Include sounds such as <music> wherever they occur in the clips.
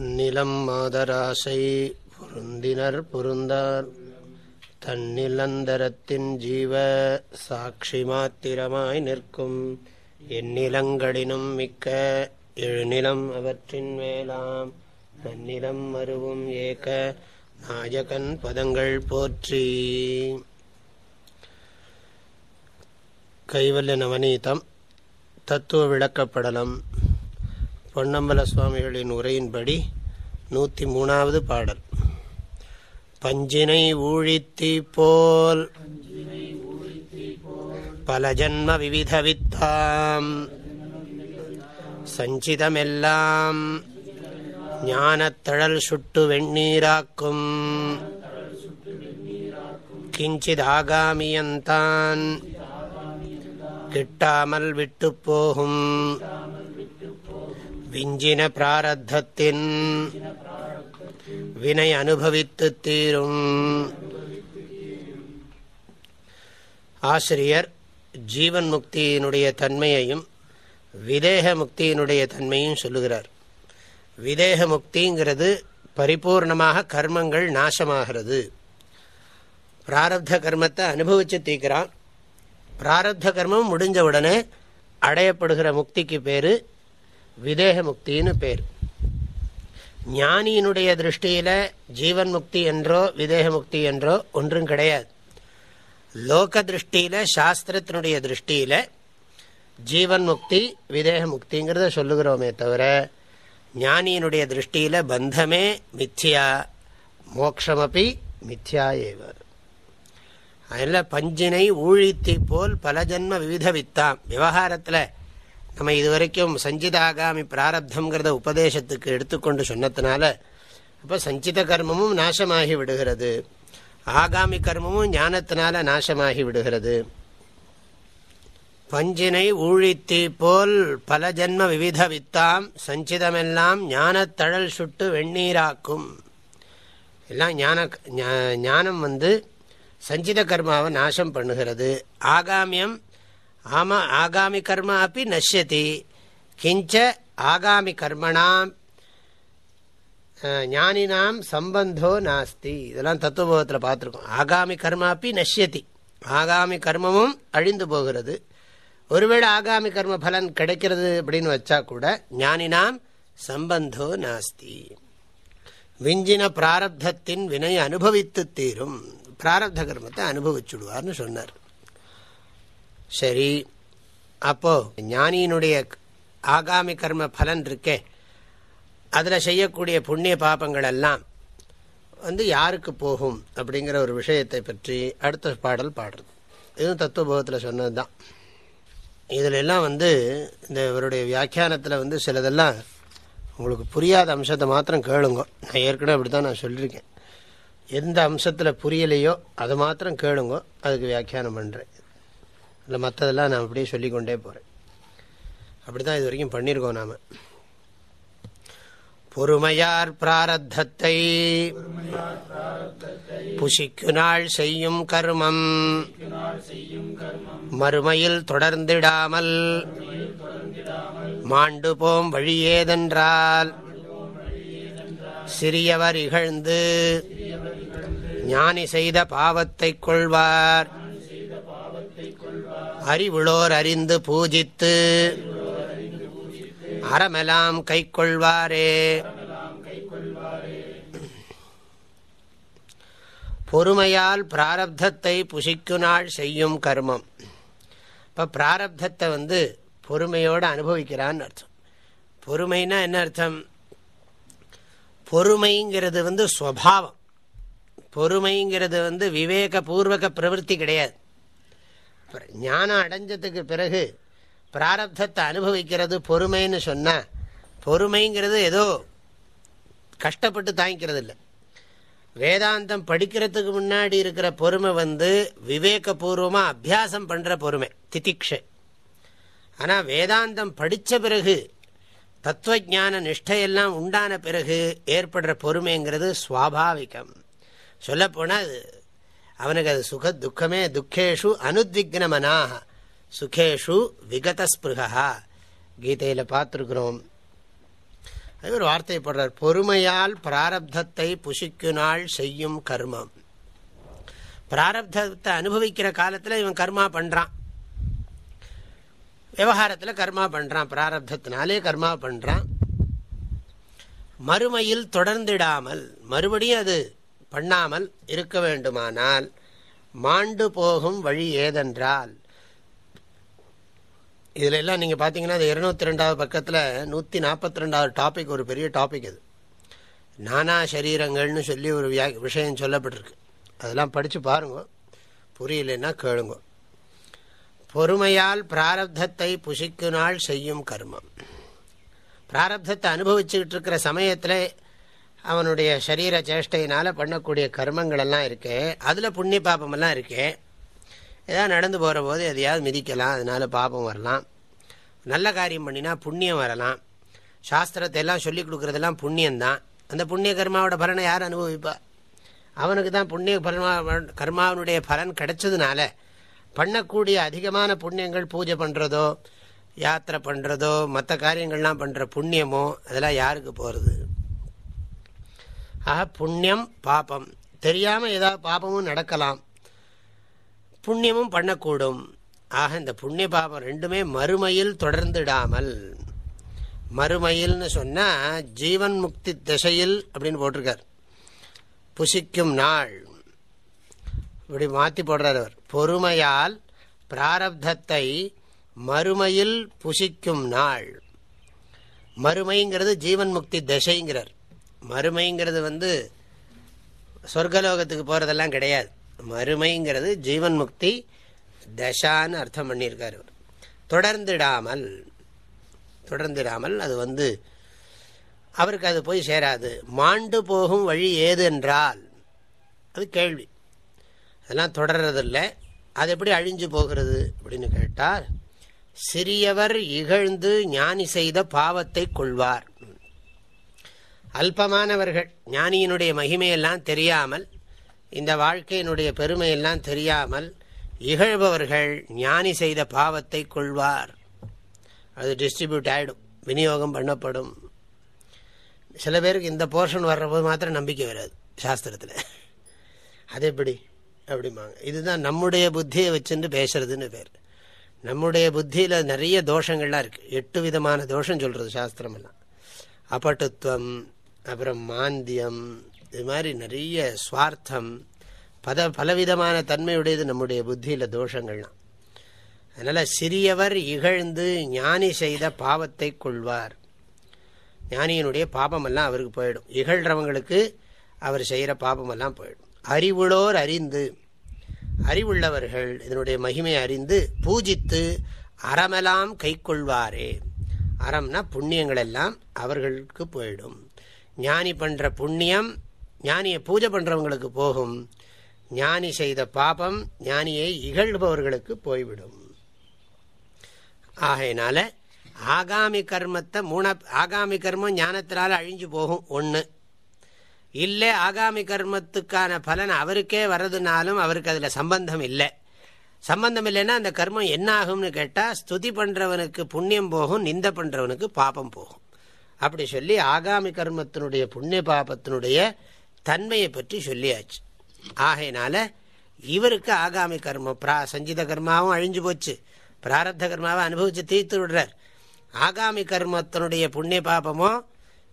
நிலம் மாதராசை பொருந்தினர் பொருந்தார். தன்னிலந்தரத்தின் ஜீவ சாட்சி மாத்திரமாய் நிற்கும். எந்நிலங்களினும் மிக்க எழுநிலம் அவற்றின் மேலாம். நன்னிலம் மருவும் ஏக நாயகன் பதங்கள் போற்றி. கைவல்ய நவநீதம். தத்துவ விளக்கப்படலம். பொன்னம்பல சுவாமிகளின் உரையின்படி நூற்றி மூணாவது பாடல். பஞ்சினை ஊழித்தி போல் பல ஜன்ம விவித வித்தாம் சஞ்சிதமெல்லாம் ஞானத்தழல் சுட்டு வெண்ணீராக்கும். கிஞ்சிதாகாமியந்தான். கிட்டாமல் விட்டு போகும். விஞ்சின பிராரத்தத்தின் வினை அனுபவித்து தீரும். ஆசிரியர் ஜீவன் முக்தியினுடைய தன்மையையும் விதேக முக்தியினுடைய தன்மையும் சொல்லுகிறார். விதேக முக்திங்கிறது பரிபூர்ணமாக கர்மங்கள் நாசமாகிறது. பிராரப்த கர்மத்தை அனுபவிச்சு தீக்கிறான். பிராரப்த கர்மம் முடிஞ்ச உடனே அடையப்படுகிற முக்திக்கு பேரு விதேக முக்தின்னு பேர். ஞானியினுடைய திருஷ்டியில் ஜீவன் முக்தி என்றோ விதேக முக்தி என்றோ ஒன்றும் கிடையாது. லோக திருஷ்டியில் சாஸ்திரத்தினுடைய திருஷ்டியில் ஜீவன் முக்தி விதேக முக்திங்கிறத சொல்லுகிறோமே தவிர ஞானியினுடைய திருஷ்டியில் பந்தமே மித்யா மோக்ஷமப்பி மித்யா ஏவ. அதில் பஞ்சினை ஊழித்தி போல் பல ஜன்ம விவித வித்தாம் விவகாரத்தில் நம்ம இதுவரைக்கும் சஞ்சிதாகாமி பிராரப்தங்கிறத உபதேசத்துக்கு எடுத்துக்கொண்டு சொன்னதுனால அப்போ சஞ்சித கர்மமும் நாசமாகி விடுகிறது. ஆகாமி கர்மமும் ஞானத்தினால நாசமாகி விடுகிறது. பஞ்சினை ஊழித்தி போல் பல ஜென்ம விவித வித்தாம் சஞ்சிதமெல்லாம் ஞானத்தழல் சுட்டு வெந்நீராக்கும் எல்லாம் ஞான ஞானம் வந்து சஞ்சித கர்மாவை நாசம் பண்ணுகிறது. ஆகாமியம் ஆமா ஆகாமி கர்மா அப்படி நஷ்யதி. கிஞ்ச ஆகாமி கர்மணாம் ஞானினாம் சம்பந்தோ நாஸ்தி. இதெல்லாம் தத்துவபோகத்தில் பார்த்துருக்கோம். ஆகாமி கர்மா அப்படி நஷ்யதி. ஆகாமி கர்மமும் அழிந்து போகிறது. ஒருவேளை ஆகாமி கர்ம பலன் கிடைக்கிறது அப்படின்னு வச்சா கூட ஞானினாம் சம்பந்தோ நாஸ்தி. விஞ்சின பிராரப்தத்தின் வினை அனுபவித்து தீரும். பிராரப்த கர்மத்தை அனுபவிச்சுடுவார்னு சொன்னார். சரி அப்போ ஞானியினுடைய ஆகாமி கர்ம பலன் இருக்கே. அதில் செய்யக்கூடிய புண்ணிய பாபங்கள் எல்லாம் வந்து யாருக்கு போகும் அப்படிங்கிற ஒரு விஷயத்தை பற்றி அடுத்த பாடல் பாடுறது. இதுவும் தத்துவபோகத்தில் சொன்னது தான் இதில் எல்லாம் வந்து இந்த இவருடைய வியாக்கியானத்தில் வந்து சிலதெல்லாம் உங்களுக்கு புரியாத அம்சத்தை மாத்திரம் கேளுங்க. நான் ஏற்கனவே அப்படி தான் நான் சொல்லியிருக்கேன். எந்த அம்சத்தில் புரியலையோ அதை மாத்திரம் கேளுங்க. அதுக்கு வியாக்கியானம் பண்ணுறேன் இல்லை மற்றதெல்லாம் நான் அப்படியே சொல்லிக்கொண்டே போகிறேன் அப்படி தான் இது வரைக்கும் பண்ணியிருக்கோம் நாம். பொறுமையார் பிராரத்தத்தை புசிக்கு நாள் செய்யும் கர்மம் மறுமையில் தொடர்ந்திடாமல் மாண்டு போம் வழியேதென்றால் சிறியவர் இகழ்ந்து ஞானி செய்த பாவத்தை கொள்வார். அறிவுளோர் அறிந்து பூஜித்து அறமெலாம் கை கொள்வாரே பொறுமையால் பிராரப்தத்தை புசிக்கு நாள் செய்யும் கர்மம். இப்போ பிராரப்தத்தை வந்து பொறுமையோடு அனுபவிக்கிறான்னு அர்த்தம். பொறுமைனா என்ன அர்த்தம்? பொறுமைங்கிறது வந்து ஸ்வபாவம். பொறுமைங்கிறது வந்து விவேக பூர்வக பிரவருத்தி கிடையாது. ஞானம் அடைஞ்சதுக்கு பிறகு பிராரப்தத்தை அனுபவிக்கிறது பொறுமைன்னு சொன்ன பொறுமைங்கிறது ஏதோ கஷ்டப்பட்டு தாங்கிக்கிறது இல்லை வேதாந்தம் படிக்கிறதுக்கு முன்னாடி இருக்கிற பொறுமை வந்து விவேகபூர்வமாக அபியாசம் பண்ணுற பொறுமை திதிக்ஷை. ஆனால் வேதாந்தம் படித்த பிறகு தத்துவஜான நிஷ்டையெல்லாம் உண்டான பிறகு ஏற்படுற பொறுமைங்கிறது சுவாபாவிகம். சொல்லப்போனால் அவனுக்கு அது சுக துக்கமே துக்கேஷு அனுத்விக்னமனாக சுகேஷு விகதஸ்பிருகா கீதையில் பார்த்துருக்குறோம். அது ஒரு வார்த்தையை போடுறார். பொறுமையால் பிராரப்தத்தை புஷிக்கு செய்யும் கர்மம். பிராரப்தத்தை அனுபவிக்கிற காலத்தில் இவன் கர்மா பண்ணுறான் விவகாரத்தில் கர்மா பண்ணுறான் பிராரப்தத்தினாலே கர்மா பண்ணுறான் மறுமையில் தொடர்ந்திடாமல் மறுபடியும் அது பண்ணாமல் இருக்க வேண்டுமானால் மாண்டு போகும் வழி ஏதென்றால். இதில் எல்லாம் பார்த்தீங்கன்னா அது இருநூத்தி ரெண்டாவது பக்கத்தில் நூற்றி நாற்பத்தி ரெண்டாவது டாபிக் ஒரு பெரிய டாபிக் அது. நானா சரீரங்கள்னு சொல்லி ஒரு விஷயம் சொல்லப்பட்டிருக்கு. அதெல்லாம் படித்து பாருங்க. புரியலன்னா கேளுங்க. பொறுமையால் பிராரப்தத்தை புசிக்கு நாள் செய்யும் கர்மம். பிராரப்தத்தை அனுபவிச்சுக்கிட்டு இருக்கிற சமயத்தில் அவனுடைய சரீர சேஷ்டையினால் பண்ணக்கூடிய கர்மங்கள் எல்லாம் இருக்கு அதில் புண்ணிய பாபமெல்லாம் இருக்கு. ஏதாவது நடந்து போகிற போது எதையாவது மிதிக்கலாம் அதனால் பாபம் வரலாம். நல்ல காரியம் பண்ணினா புண்ணியம் வரலாம். சாஸ்திரத்தை எல்லாம் சொல்லி கொடுக்குறதெல்லாம் புண்ணியந்தான் அந்த புண்ணிய கர்மாவோட பலனை யார் அனுபவிப்பா? அவனுக்கு தான் புண்ணிய பலமா கர்மாவனுடைய பலன் கிடைச்சதுனால பண்ணக்கூடிய அதிகமான புண்ணியங்கள் பூஜை பண்ணுறதோ யாத்திரை பண்ணுறதோ மற்ற காரியங்கள்லாம் பண்ணுற புண்ணியமோ அதெல்லாம் யாருக்கு போகிறது ஆக புண்ணியம் பாபம். தெரியாமல் ஏதாவது பாபமும் நடக்கலாம். புண்ணியமும் பண்ணக்கூடும். ஆக இந்த புண்ணிய பாபம் ரெண்டுமே மறுமையில் தொடர்ந்துடாமல் மறுமையில்னு சொன்னால் ஜீவன் முக்தி திசையில் அப்படின்னு போட்டிருக்கார். புசிக்கும் நாள். இப்படி மாற்றி போடுறார் அவர். பொறுமையால் பிராரப்தத்தை மறுமையில் புசிக்கும் நாள். மறுமைங்கிறது ஜீவன் முக்தி திசைங்கிறார். மறுமைங்கிறது வந்து சொர்க்கலோகத்துக்கு போகிறதெல்லாம் கிடையாது. மறுமைங்கிறது ஜீவன் முக்தி தசான்னு அர்த்தம் பண்ணியிருக்கார் தொடர்ந்துடாமல் தொடர்ந்துடாமல் அது வந்து அவருக்கு அது போய் சேராது. மாண்டு போகும் வழி ஏது என்றால் அது கேள்வி. அதெல்லாம் தொடர்றதில்லை. அது எப்படி அழிஞ்சு போகிறது அப்படின்னு கேட்டால் சிறியவர் இகழ்ந்து ஞானி செய்த பாவத்தை கொள்வார். அல்பமானவர்கள் ஞானியினுடைய மகிமையெல்லாம் தெரியாமல் இந்த வாழ்க்கையினுடைய பெருமையெல்லாம் தெரியாமல் இகழ்பவர்கள் ஞானி செய்த பாவத்தை கொள்வார். அது டிஸ்ட்ரிபியூட் ஆகிடும் விநியோகம் பண்ணப்படும். சில பேருக்கு இந்த போர்ஷன் வர்றபோது மாத்திரம் நம்பிக்கை வராது சாஸ்திரத்தில். அது எப்படி? அப்படிம்பாங்க. இதுதான் நம்முடைய புத்தியை வச்சுட்டு பேசுறதுன்னு பேர். நம்முடைய புத்தியில் நிறைய தோஷங்கள்லாம் இருக்குது எட்டு விதமான தோஷம் சொல்கிறது சாஸ்திரமெல்லாம். அப்பட்டுத்துவம் அப்புறம் மாந்தியம் இது மாதிரி நிறைய சுவார்த்தம் பத பலவிதமான தன்மையுடையது நம்முடைய புத்தியில் தோஷங்கள்லாம். அதனால் சிறியவர் இகழ்ந்து ஞானி செய்த பாவத்தை கொள்வார். ஞானியினுடைய பாபமெல்லாம் அவருக்கு போயிடும். இகழ்கிறவங்களுக்கு அவர் செய்கிற பாபமெல்லாம் போயிடும். அறிவுளோர் அறிந்து அறிவுள்ளவர்கள் இதனுடைய மகிமை அறிந்து பூஜித்து அறமெல்லாம் கை கொள்வாரே அறம்னா புண்ணியங்களெல்லாம் அவர்களுக்கு போயிடும். ஞானி பண்ணுற புண்ணியம் ஞானியை பூஜை பண்ணுறவங்களுக்கு போகும். ஞானி செய்த பாபம் ஞானியை இகழ்பவர்களுக்கு போய்விடும். ஆகையினால ஆகாமி கர்மத்தை மூண ஆகாமி கர்மம் ஞானத்தினால அழிஞ்சு போகும் ஒன்று இல்லை ஆகாமி கர்மத்துக்கான பலன் அவருக்கே வர்றதுனாலும் அவருக்கு அதில் சம்பந்தம் இல்லை. சம்பந்தம் இல்லைன்னா அந்த கர்மம் என்ன ஆகும்னு கேட்டால் ஸ்துதி பண்ணுறவனுக்கு புண்ணியம் போகும் நிந்த பண்ணுறவனுக்கு பாப்பம் போகும். அப்படி சொல்லி ஆகாமி கர்மத்தினுடைய புண்ணிய பாபத்தினுடைய தன்மையை பற்றி சொல்லியாச்சு. ஆகையினால இவருக்கு ஆகாமி கர்மம் பிரா சஞ்சித கர்மாவும் அழிஞ்சு போச்சு. பிராரப்த கர்மாவை அனுபவிச்சு தீர்த்து விடுறார். ஆகாமி கர்மத்தினுடைய புண்ணிய பாபமோ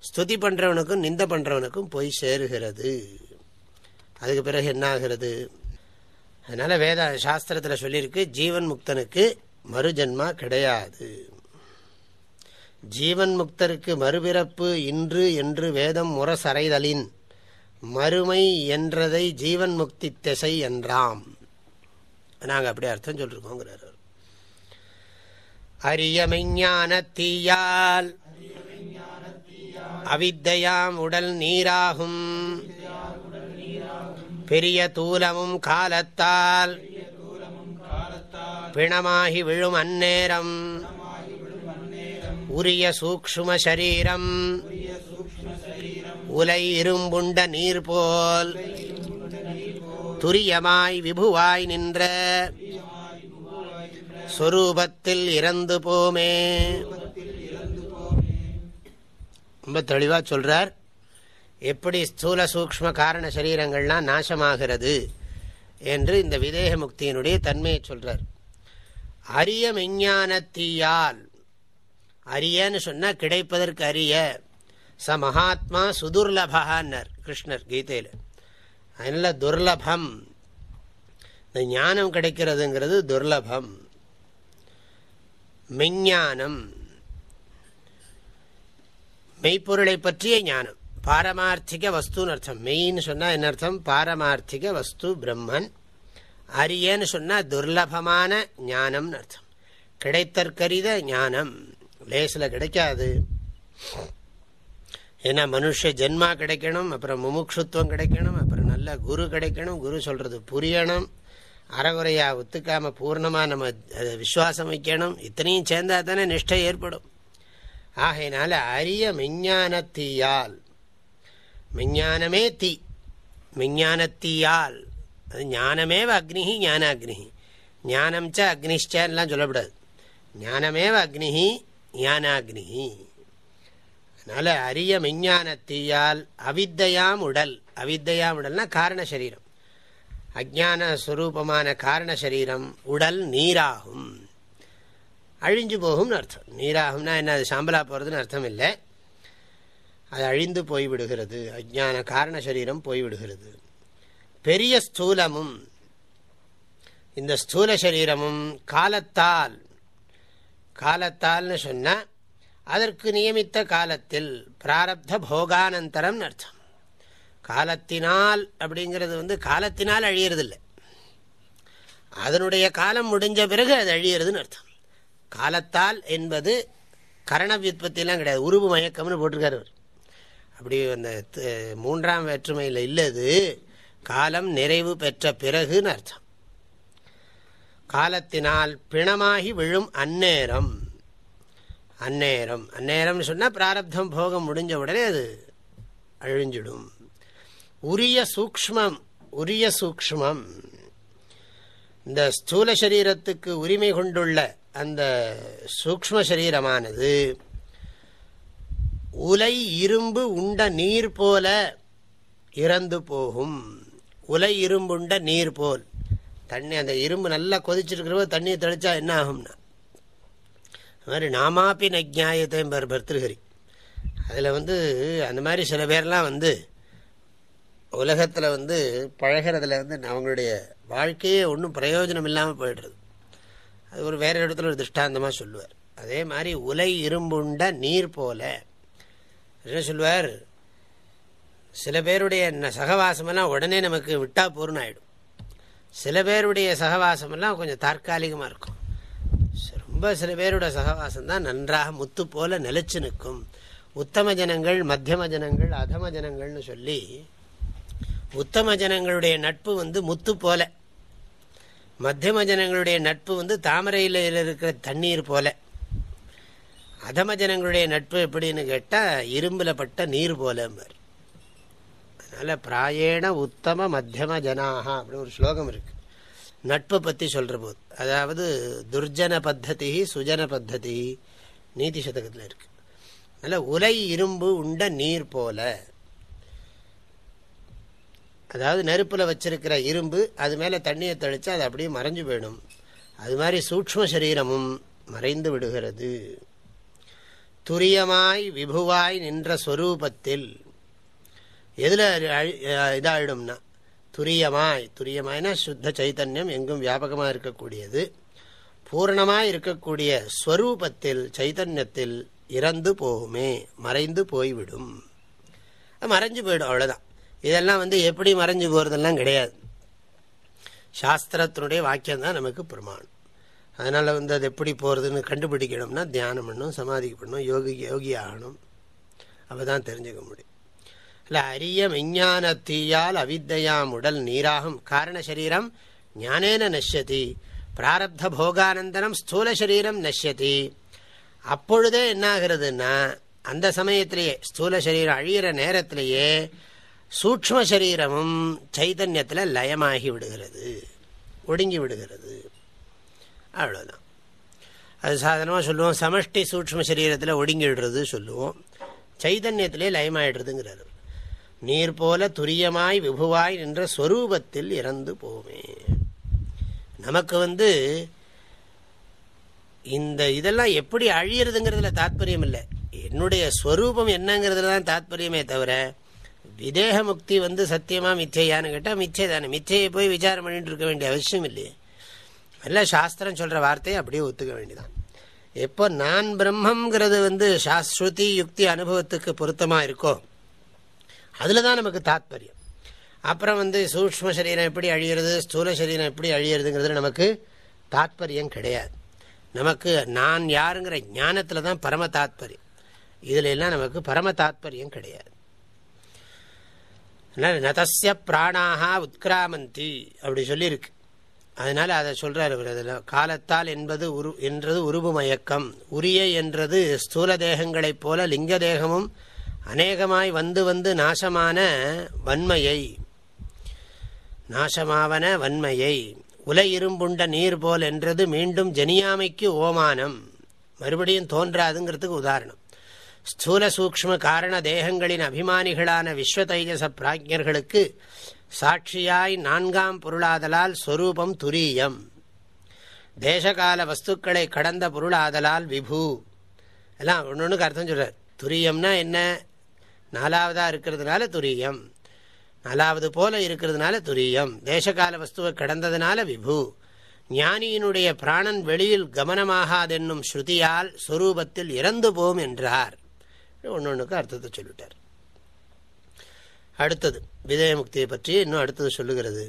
ஸ்துதி பண்றவனுக்கும் நிந்த பண்றவனுக்கும் போய் சேருகிறது. அதுக்கு பிறகு என்ன ஆகிறது அதனால வேத சாஸ்திரத்தில் சொல்லியிருக்கு ஜீவன் முக்தனுக்கு மறுஜன்மா கிடையாது. ஜீவன் முக்தருக்கு மறுபிறப்பு இன்று என்று வேதம் முரசறைதலின் மறுமை என்றதை ஜீவன் முக்தி திசை என்றாம். நாங்கள் அப்படி அர்த்தம் சொல்லிருக்கோங்கிறார் அரிய மெஞ்ஞான தீயால் அவித்தையாம் உடல் நீராகும். பெரிய தூலமும் காலத்தால் பிணமாகி விழும் அந்நேரம். உரிய சூக்ம சரீரம். உலை இரும்புண்ட நீர் போல் துரியமாய் விபுவாய் நின்ற சொரூபத்தில் இறந்து போமே. ரொம்ப தெளிவாக சொல்கிறார் எப்படி ஸ்தூல சூக்ம காரண சரீரங்கள்லாம் நாசமாகிறது என்று இந்த விதேக முக்தியினுடைய தன்மையை சொல்றார். அரிய மெஞ்ஞானத்தீயால் அரியன்னு சொன்னால் கிடைப்பதற்கு அரிய. ச மகாத்மா சுதுர்லபான்னர் கிருஷ்ணர் கீதையில். அதனால் துர்லபம். இந்த ஞானம் கிடைக்கிறதுங்கிறது துர்லபம். மெஞ்ஞானம். மெய்ப்பொருளை பற்றிய ஞானம். பாரமார்த்திக வஸ்துன்னு அர்த்தம். மெய்ன்னு சொன்னால் என்ன அர்த்தம்? பாரமார்த்திக வஸ்து பிரம்மன். அரியன்னு சொன்னால் துர்லபமான ஞானம்னு அர்த்தம். கிடைத்தற்கரித ஞானம். லேசில் கிடைக்காது. ஏன்னா மனுஷ ஜென்மா கிடைக்கணும் அப்புறம் முமுட்சுத்துவம் கிடைக்கணும் அப்புறம் நல்ல குரு கிடைக்கணும் குரு சொல்கிறது புரியணும். அறகுறையாக ஒத்துக்காம பூர்ணமாக நம்ம விசுவாசம் வைக்கணும். இத்தனையும் சேர்ந்தால் தானே நிஷ்டை ஏற்படும். ஆகையினால அரிய மெஞ்ஞானத்தீயால் மெஞ்ஞானமே தீ மெஞ்ஞானத்தீயால். அது ஞானமேவ அக்னிஹி ஞானாக்னிஹி. ஞானம் ச அக்னிஷ்டன்லாம் சொல்லப்படாது. ஞானமேவ அக்னிஹி ஞானாக்னி. அதனால அரிய மெஞ்ஞானத்தீயால் அவித்தையாம் உடல். அவித்தையாம் உடல்னா காரண சரீரம். அஜான சுரூபமான காரண சரீரம் உடல் நீராகும். அழிஞ்சு போகும்னு அர்த்தம். நீராகும்னா என்ன அது சாம்பலா போகிறதுன்னு அர்த்தம் இல்லை அது அழிந்து போய்விடுகிறது. அஜான காரண சரீரம் போய்விடுகிறது. பெரிய ஸ்தூலமும் இந்த ஸ்தூல சரீரமும் காலத்தால் காலத்தால்னு சொன்னால் அதற்கு நியமித்த காலத்தில் பிராரப்த போகானந்தரம் அர்த்தம். காலத்தினால் அப்படிங்கிறது வந்து காலத்தினால் அழியறதில்லை. அதனுடைய காலம் முடிஞ்ச பிறகு அது அழியறதுன்னு அர்த்தம். காலத்தால் என்பது கரண வியுற்பத்திலாம் கிடையாது. உருவு மயக்கம்னு போட்டிருக்காரு அப்படி அந்த மூன்றாம் வேற்றுமையில் இல்லது காலம் நிறைவு பெற்ற பிறகுன்னு அர்த்தம். காலத்தினால் பிணமாகி விழும் அந்நேரம். அந்நேரம். அந்நேரம்னு சொன்னால் பிராரப்தம் போகம் முடிஞ்ச உடனே அது அழிஞ்சிடும். உரிய சூக்மம் உரிய சூக்மம் இந்த ஸ்தூல சரீரத்துக்கு உரிமை கொண்டுள்ள அந்த சூக்ம சரீரமானது உலை இரும்பு உண்ட நீர் போல இறந்து போகும். உலை இரும்புண்ட நீர் போல். தண்ணி அந்த இரும்பு நல்லா கொதிச்சிருக்கிறப்ப தண்ணியை தெளிச்சா என்ன ஆகும்னா அது மாதிரி நாமாப்பி நஜாயத்தை பர்திருஹரி. அதில் வந்து அந்த மாதிரி சில பேர்லாம் வந்து உலகத்தில் வந்து பழகிறதுல வந்து அவங்களுடைய வாழ்க்கையே ஒன்றும் பிரயோஜனம் இல்லாமல் போயிடுறது. அது ஒரு வேற இடத்துல ஒரு திருஷ்டாந்தமாக சொல்லுவார். அதே மாதிரி உலை இரும்புண்ட நீர் போல என்ன சொல்லுவார்? சில பேருடைய சகவாசமெல்லாம் உடனே நமக்கு விட்டா போர்னு ஆகிடும் சில பேருடைய சகவாசமெல்லாம் கொஞ்சம் தற்காலிகமாக இருக்கும். ரொம்ப சில பேரோட சகவாசம் தான் நன்றாக முத்து போல நிலைச்சு நிற்கும். உத்தம ஜனங்கள் மத்தியம ஜனங்கள் அதம ஜனங்கள்னு சொல்லி உத்தம ஜனங்களுடைய நட்பு வந்து முத்து போல. மத்தியம ஜனங்களுடைய நட்பு வந்து தாமரையில் இருக்கிற தண்ணீர் போல. அதம ஜனங்களுடைய நட்பு எப்படின்னு கேட்டால் இரும்பில் பட்ட நீர் போல அதில் பிராயேண உத்தம மத்தியம ஜனாக அப்படின்னு ஒரு ஸ்லோகம் இருக்கு. நட்பை பற்றி சொல்கிற போது. அதாவது துர்ஜன பத்ததி சுஜன பத்ததி நீதி சதகத்தில் இருக்கு. அதில் உலை இரும்பு உண்ட நீர் போல. அதாவது நெருப்பில் வச்சிருக்கிற இரும்பு அது மேலே தண்ணியை தெளித்து அது அப்படியே மறைஞ்சு போயிடும். அது மாதிரி சூக்ம சரீரமும் மறைந்து விடுகிறது. துரியமாய் விபுவாய் நின்ற ஸ்வரூபத்தில் எதில் இதாயிடும்னா துரியமாய் துரியமாய்னா சுத்த சைத்தன்யம் எங்கும் வியாபகமாக இருக்கக்கூடியது. பூர்ணமாக இருக்கக்கூடிய ஸ்வரூபத்தில் சைத்தன்யத்தில் இறந்து போகுமே மறைந்து போய்விடும். மறைஞ்சு போயிடும் அவ்வளோதான் இதெல்லாம் வந்து எப்படி மறைஞ்சு போகிறதெல்லாம் கிடையாது. சாஸ்திரத்தினுடைய வாக்கியம் தான் நமக்கு பிரமாணம். அதனால் வந்து அது எப்படி போகிறதுன்னு கண்டுபிடிக்கணும்னா தியானம் பண்ணணும் சமாதிக்கு பண்ணணும் யோகி யோகி ஆகணும் அப்போ தான் தெரிஞ்சுக்க முடியும். இல்லை அரிய விஞ்ஞான தீயால் அவித்தையாம் உடல் நீராகும். காரண சரீரம் ஞானேன நஷ்யதி. பிராரப்த போகானந்தரம் ஸ்தூல சரீரம் நஷ்யதி. அப்பொழுதே என்னாகிறதுன்னா அந்த சமயத்திலேயே ஸ்தூல சரீரம் அழியிற நேரத்திலேயே சூக்ம சரீரமும் சைதன்யத்தில் லயமாகி விடுகிறது. ஒடுங்கி விடுகிறது. அவ்வளோதான் அது சாதாரணமாக சொல்லுவோம். சமஷ்டி சூக்ம சரீரத்தில் ஒடுங்கி விடுறது சொல்லுவோம். சைதன்யத்திலே லயமாயிடுறதுங்கிறார். நீர் போல துரியமாய் விபுவாய் நின்ற ஸ்வரூபத்தில் இறந்து போமே. நமக்கு வந்து இந்த இதெல்லாம் எப்படி அழியறதுங்கிறதுல தாத்பரியம் இல்லை. என்னுடைய ஸ்வரூபம் என்னங்கிறதுல தான் தாத்பரியமே தவிர விதேக முக்தி வந்து சத்தியமா மிச்சையான்னு கேட்டால் மிச்சை தானே மிச்சையை போய் விசாரம் பண்ணிட்டு இருக்க வேண்டிய அவசியம் இல்லையே. எல்லாம் சாஸ்திரம் சொல்கிற வார்த்தையை அப்படியே ஒத்துக்க வேண்டியதான் எப்போ நான் பிரம்மங்கிறது வந்து சாஸ்ருதி யுக்தி அனுபவத்துக்கு பொருத்தமாக இருக்கோ அதில் தான் நமக்கு தாத்பரியம். அப்புறம் வந்து சூக்ம சரீரம் எப்படி அழியிறது ஸ்தூல சரீரம் எப்படி அழியிறதுங்கிறது நமக்கு தாத்பரியம் கிடையாது. நமக்கு நான் யாருங்கிற ஞானத்தில் தான் பரம தாத்பரியம். இதுல எல்லாம் நமக்கு பரம தாத்பரியம் கிடையாது. நதஸ்ய பிராணாக உத்கிராமந்தி அப்படி சொல்லியிருக்கு. அதனால் அதை சொல்றாரு அதில். காலத்தால் என்பது உரு என்றது உருவு மயக்கம் உரிய என்றது ஸ்தூல தேகங்களைப் போல லிங்க தேகமும் அநேகமாய் வந்து வந்து நாசமான வன்மையை. நாசமாவன வன்மையை. உலை இரும்புண்ட நீர் போல் என்றது மீண்டும் ஜனியாமைக்கு ஓமானம். மறுபடியும் தோன்றாதுங்கிறதுக்கு உதாரணம். ஸ்தூல சூக்ம காரண தேகங்களின் அபிமானிகளான விஸ்வ தைஜச பிராஜ்யர்களுக்கு சாட்சியாய் நான்காம் பொருளாதலால் ஸ்வரூபம் துரியம். தேசகால வஸ்துக்களை கடந்த பொருளாதலால் விபு. எல்லாம் ஒன்று ஒன்றுக்கு அர்த்தம் சொல்கிறார் துரியம்னா என்ன? நாலாவதா இருக்கிறதுனால துரியம். நாலாவது போல இருக்கிறதுனால துரியம். தேசகால வஸ்துவை கடந்ததுனால விபு. ஞானியினுடைய பிராணன் வெளியில் கவனமாகாதென்னும் ஸ்ருதியால் ஸ்வரூபத்தில் இறந்து போம் என்றார். ஒன்று ஒன்றுக்கு அர்த்தத்தை சொல்லிட்டார். அடுத்தது விதயமுக்தியை பற்றி இன்னும் அடுத்தது சொல்லுகிறது.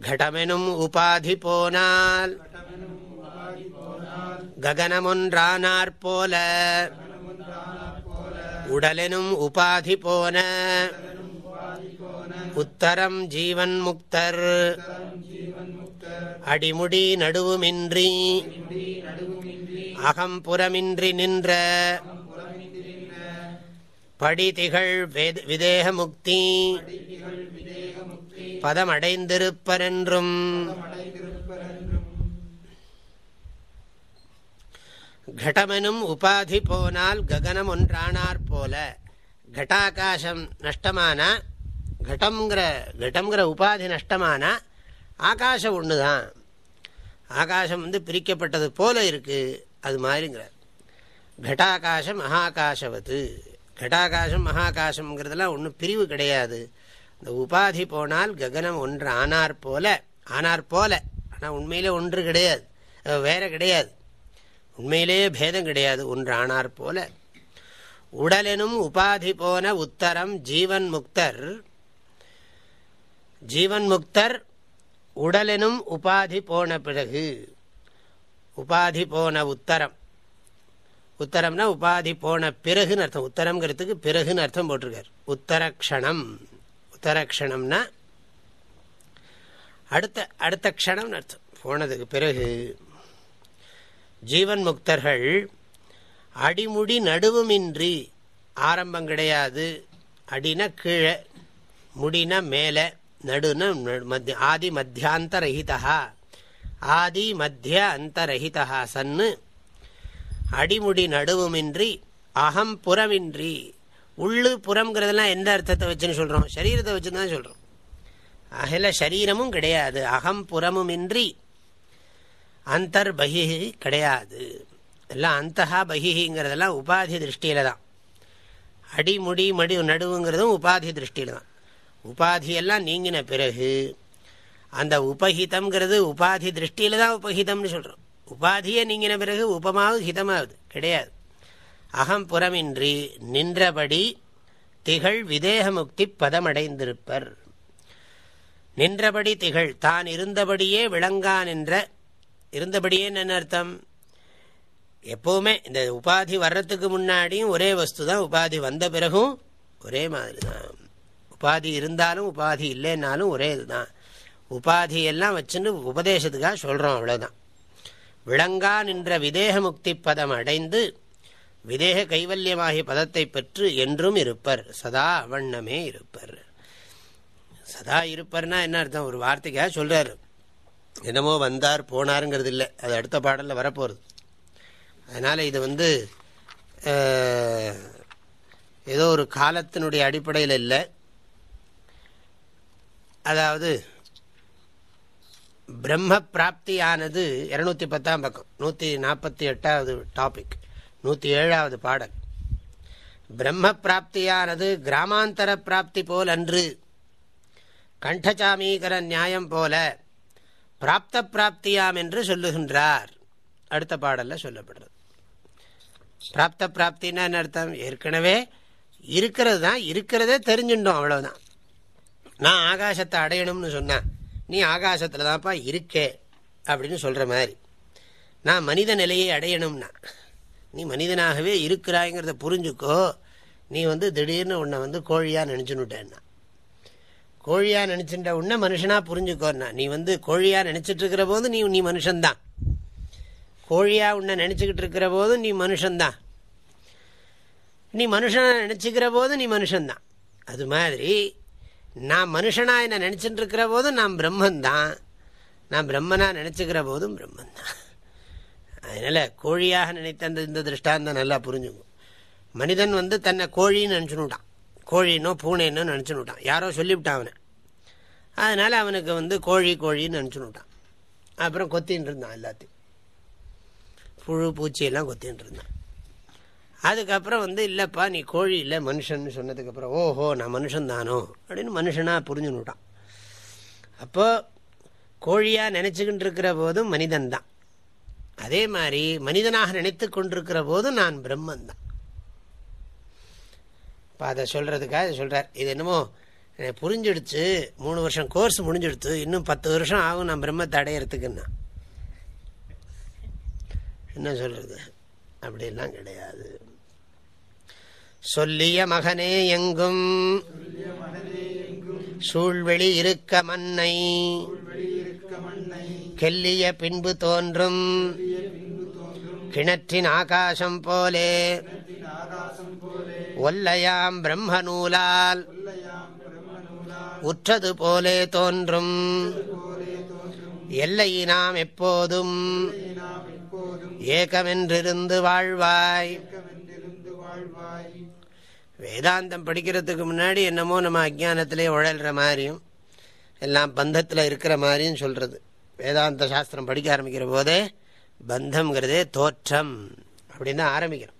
கடமெனும் உபாதி போனால் ககனமொன்றானார் போல உடலெனும் உபாதி போன. உத்தரம் ஜீவன் முக்தர். அடிமுடி நடுவுமின்றி. அகம்புறமின்றி நின்ற. படிதிகள் விதேக முக்தி. பதம் கடமெனும் உபாதி போனால் ககனம் ஒன்றானார் போல கட்டாகாசம் நஷ்டமானா கடம்ங்கிற கடம்ங்கிற உபாதி நஷ்டமானா ஆகாசம் ஒன்று தான் ஆகாசம் வந்து பிரிக்கப்பட்டது போல இருக்குது அது மாதிரிங்கிறார். கட்டாகாசம் மகாகாசவத்து கட்டாகாசம் மகாகாசம்ங்கிறதெல்லாம் ஒன்றும் பிரிவு கிடையாது. இந்த உபாதி போனால் ககனம் ஒன்று ஆனார் போல ஆனார் போல ஆனால் உண்மையிலே ஒன்று கிடையாது. வேற கிடையாது. உண்மையிலேயே பேதம் கிடையாது. ஒன்று ஆனார் போல. உடலெனும் உபாதி போன உத்தரம் ஜீவன் முக்தர். ஜீவன் முக்தர் உடலெனும் உபாதி போன பிறகு. உபாதி போன உத்தரம். உத்தரம்னா உபாதி போன பிறகுன்னு அர்த்தம். உத்தரம்ங்கிறதுக்கு பிறகுன்னு அர்த்தம் போட்டிருக்கார். உத்தரக்ஷணம். உத்தரக்ஷணம்னா அடுத்த அடுத்த க்ஷணம்னு அர்த்தம். போனதுக்கு பிறகு. ஜீவன் முக்தர்கள் அடிமுடி நடுவுமின்றி ஆரம்பம் கிடையாது. அடினா கீழே முடினா மேலே நடுன மத்திய ஆதி மத்தியாந்தரஹிதா ஆதி மத்திய அந்தரஹிதா சன்னு அடிமுடி நடுவுமின்றி அகம் புறமின்றி உள்ளு புறம்ங்கிறதெல்லாம் எந்த அர்த்தத்தை வச்சுன்னு சொல்கிறோம் சரீரத்தை வச்சுன்னு தான் சொல்கிறோம் அகில சரீரமும் கிடையாது. அகம் புறமுமின்றி அந்தர் பகிஹி கிடையாது. எல்லாம் அந்தகா பகிஹிங்கிறதெல்லாம் உபாதி திருஷ்டியில தான். அடிமுடி மடி நடுவுங்கிறதும் உபாதி திருஷ்டியில தான். உபாதியெல்லாம் நீங்கின பிறகு அந்த உபஹிதம்ங்கிறது உபாதி திருஷ்டியில தான் உபஹிதம்னு சொல்கிறோம் உபாதியை நீங்கின பிறகு உபமாவது ஹிதமாவது கிடையாது. அகம் புறமின்றி நின்றபடி திகழ் விதேகமுக்தி பதமடைந்திருப்பர். நின்றபடி திகழ் தான் இருந்தபடியே விளங்கா நின்ற இருந்தபடியே என்ன அர்த்தம்? எப்பவுமே இந்த உபாதி வர்றதுக்கு முன்னாடியும் ஒரே வஸ்து தான் உபாதி வந்த பிறகும் ஒரே மாதிரி தான் உபாதி இருந்தாலும் உபாதி இல்லைன்னாலும் ஒரே இதுதான். உபாதி எல்லாம் வச்சுன்னு உபதேசத்துக்காக சொல்கிறோம் அவ்வளோதான் விளங்கா நின்ற விதேக முக்தி பதம் அடைந்து விதேக கைவல்யமாகிய பதத்தை பெற்று என்றும் இருப்பர். சதா அவண்ணமே இருப்பர். சதா இருப்பர்னா என்ன அர்த்தம்? ஒரு வார்த்தைக்காக சொல்கிறார் என்னமோ வந்தார் போனாருங்கிறது இல்லை அது அடுத்த பாடலில் வரப்போகிறது அதனால் இது வந்து ஏதோ ஒரு காலத்தினுடைய அடிப்படையில் இல்லை. அதாவது பிரம்ம பிராப்தியானது இரநூத்தி பத்தாம் பக்கம். நூற்றி நாற்பத்தி எட்டாவது டாபிக் நூற்றி ஏழாவது பாடல். பிரம்ம பிராப்தியானது கிராமாந்தர பிராப்தி போல் அன்று கண்டசாமீகர நியாயம் போல பிராப்த பிராப்தியாம் என்று சொல்லுகின்றார். அடுத்த பாடலில் சொல்லப்படுறது. பிராப்த பிராப்தின்னா என்ன அர்த்தம்? ஏற்கனவே இருக்கிறது தான் இருக்கிறதே தெரிஞ்சுட்டோம் அவ்வளோதான் நான் ஆகாசத்தை அடையணும்னு சொன்னேன். நீ ஆகாசத்தில் தான்ப்பா இருக்கே அப்படின்னு சொல்கிற மாதிரி. நான் மனித நிலையை அடையணும்னா நீ மனிதனாகவே இருக்கிறாய்ங்கிறத புரிஞ்சுக்கோ. நீ வந்து திடீர்னு உன்னை வந்து கோழியாக நினச்சுன்னுட்டேன்னா கோழியாக நினச்சிட்ட உன்ன மனுஷனாக புரிஞ்சுக்கோன்னா. நீ வந்து கோழியாக நினைச்சிட்டு இருக்கிற போது நீ நீ மனுஷன்தான். கோழியாக உன்னை நினச்சிக்கிட்டு இருக்கிற போது நீ மனுஷன்தான். நீ மனுஷனை நினச்சிக்கிற போது நீ மனுஷன்தான். அது மாதிரி நான் மனுஷனா என்ன நினச்சிட்டு இருக்கிற போதும் நான் பிரம்மந்தான் நான் பிரம்மனா நினச்சிக்கிற போதும் பிரம்மந்தான் அதனால் கோழியாக நினைத்த அந்த இந்த திருஷ்டாந்தம் நல்லா புரிஞ்சுக்கும். மனிதன் வந்து தன்னை கோழின்னு நினச்சுனுட்டான் கோழினோ பூனைன்னோ நினச்சுனுட்டான் யாரோ சொல்லிவிட்டான் அவனை. அதனால் அவனுக்கு வந்து கோழி கோழின்னு நினச்சுனுட்டான் அப்புறம் கொத்தின்னு இருந்தான் எல்லாத்தையும். புழு பூச்சியெல்லாம் கொத்தின்னு இருந்தான். அதுக்கப்புறம் வந்து இல்லைப்பா நீ கோழி இல்லை மனுஷன் சொன்னதுக்கப்புறம் ஓஹோ நான் மனுஷன் தானோ? அப்படின்னு மனுஷனாக புரிஞ்சுன்னுட்டான் அப்போ கோழியாக நினச்சிக்கிட்டு இருக்கிற போதும் மனிதன் தான் அதே மாதிரி மனிதனாக நினைத்து கொண்டிருக்கிற போதும் நான் பிரம்மன் தான் இப்போ அதை சொல்கிறதுக்காக சொல்கிறார் இது என்னமோ புரிஞ்சிடுச்சு மூணு வருஷம் கோர்ஸ் முடிஞ்சிடுச்சு இன்னும் பத்து வருஷம் ஆகும் நான் பிரம்மத்தை அடையிறதுக்குன்னா. என்ன சொல்கிறது அப்படிலாம் கிடையாது. சொல்லிய மகனே எங்கும்? சூழ்வெளி இருக்க மண்ணை. கெல்லிய பின்பு தோன்றும். கிணற்றின் ஆகாசம் போலே. ஒல்லையாம் பிரம்ம நூலால் உற்றது போலே தோன்றும். எல்லையினாம் எப்போதும் ஏகமென்றிருந்து வாழ்வாய். வேதாந்தம் படிக்கிறதுக்கு முன்னாடி என்னமோ நம்ம அஜானத்திலே உழல்ற மாதிரியும் எல்லாம் பந்தத்தில் இருக்கிற மாதிரியும் சொல்கிறது வேதாந்த சாஸ்திரம் படிக்க ஆரம்பிக்கிற போதே பந்தம்ங்கிறதே தோற்றம் அப்படின்னு ஆரம்பிக்கிறோம்.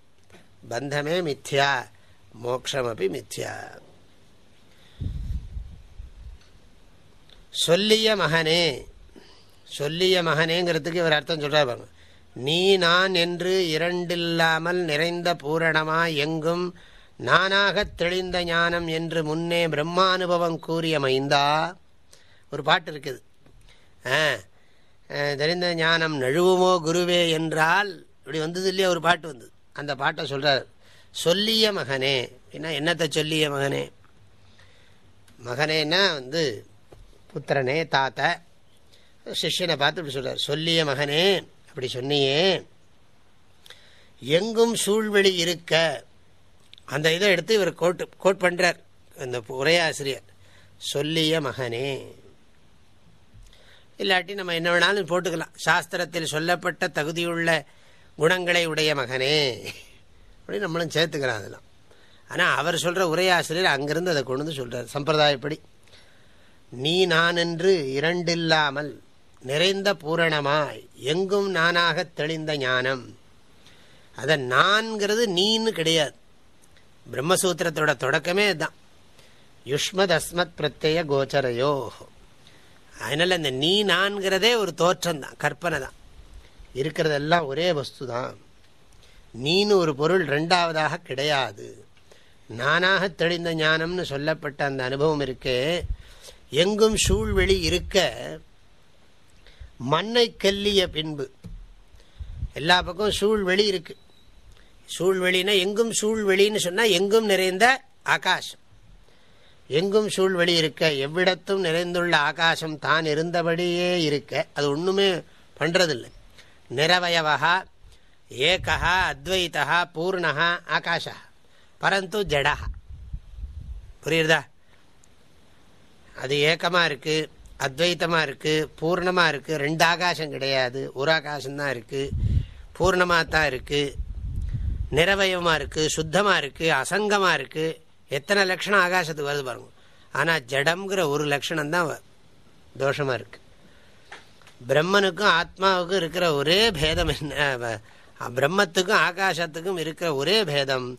பந்தமே மித்யா மோக்ஷமபி அப்படி மித்யா. சொல்லிய மகனே சொல்லிய மகனேங்கிறதுக்கு இவர் அர்த்தம் சொல்கிறார் பாருங்க. நீ நான் என்று இரண்டில்லாமல் நிறைந்த பூரணமா எங்கும் நானாகத் தெளிந்த ஞானம் என்று முன்னே பிரம்மானுபவம் கூறிய மைந்தா ஒரு பாட்டு இருக்குது. தெரிந்த ஞானம் நழுவுமோ குருவே என்றால் இப்படி வந்தது இல்லையா? ஒரு பாட்டு வந்தது. அந்த பாட்டை சொல்றார். சொல்லிய மகனே. என்ன என்னத்தை சொல்லிய மகனே? மகனேன்னா வந்து புத்திரனே தாத்த. சிஷ்யனை பார்த்து இப்படி சொல்றார். சொல்லிய மகனே அப்படி சொன்னியே. எங்கும் சூழ்வெளி இருக்க. அந்த இதை எடுத்து இவர் கோட் கோட் பண்றார். அந்த உரையாசிரியர் சொல்லிய மகனே. இல்லாட்டி நம்ம என்ன வேணாலும் போட்டுக்கலாம். சாஸ்திரத்தில் சொல்லப்பட்ட தகுதியுள்ள குணங்களை உடைய மகனே. அப்படின்னு நம்மளும் சேர்த்துக்கிறான் அதெல்லாம். ஆனால் அவர் சொல்கிற உரையாசிரியர் அங்கிருந்து அதை கொண்டு வந்து சொல்கிறார் சம்பிரதாயப்படி நீ நான் என்று இரண்டில்லாமல் நிறைந்த பூரணமாய் எங்கும் நானாக தெளிந்த ஞானம். அதை நான்கிறது நீன்னு கிடையாது. பிரம்மசூத்திரத்தோட தொடக்கமே தான் யுஷ்மத் அஸ்மத் பிரத்ய கோச்சரையோ. அதனால் இந்த நீ நான்கிறதே ஒரு தோற்றம் தான் கற்பனை தான் இருக்கிறதெல்லாம் ஒரே வஸ்து தான் நீனு ஒரு பொருள் ரெண்டாவதாக கிடையாது. நானாக தெளிந்த ஞானம்னு சொல்லப்பட்ட அந்த அனுபவம் இருக்கே. எங்கும் சூழ்வெளி இருக்க மண்ணை கல்லிய பின்பு. எல்லா பக்கம் சூழ்வெளி இருக்கு. சூழ்வெளினா எங்கும் சூழ்வெளின்னு சொன்னால் எங்கும் நிறைந்த ஆகாசம். எங்கும் சூழ்வெளி இருக்க எவ்விடத்தும் நிறைந்துள்ள ஆகாசம் தான் இருந்தபடியே இருக்க. அது ஒன்றுமே பண்ணுறதில்லை நிரவயவா ஏகா அத்வைதா பூர்ணா ஆகாஷா பரந்து ஜடா புரியுறதா? அது ஏக்கமாக இருக்குது அத்வைத்தமாக இருக்குது பூர்ணமாக இருக்குது ரெண்டு ஆகாசம் கிடையாது ஒரு ஆகாசம்தான் இருக்குது பூர்ணமாக தான் இருக்குது நிறவயமாக இருக்குது சுத்தமாக இருக்குது அசங்கமாக இருக்குது எத்தனை லட்சணம் ஆகாசத்துக்கு வருது பாருங்க. ஆனால் ஜடம்ங்கிற ஒரு லட்சணம் தான் தோஷமாக இருக்குது பிரம்மனுக்கும் ஆத்மாவுக்கும் இருக்கிற ஒரே பேதம் என்ன? பிரம்மத்துக்கும் ஆகாசத்துக்கும் இருக்கிற ஒரே பேதம்.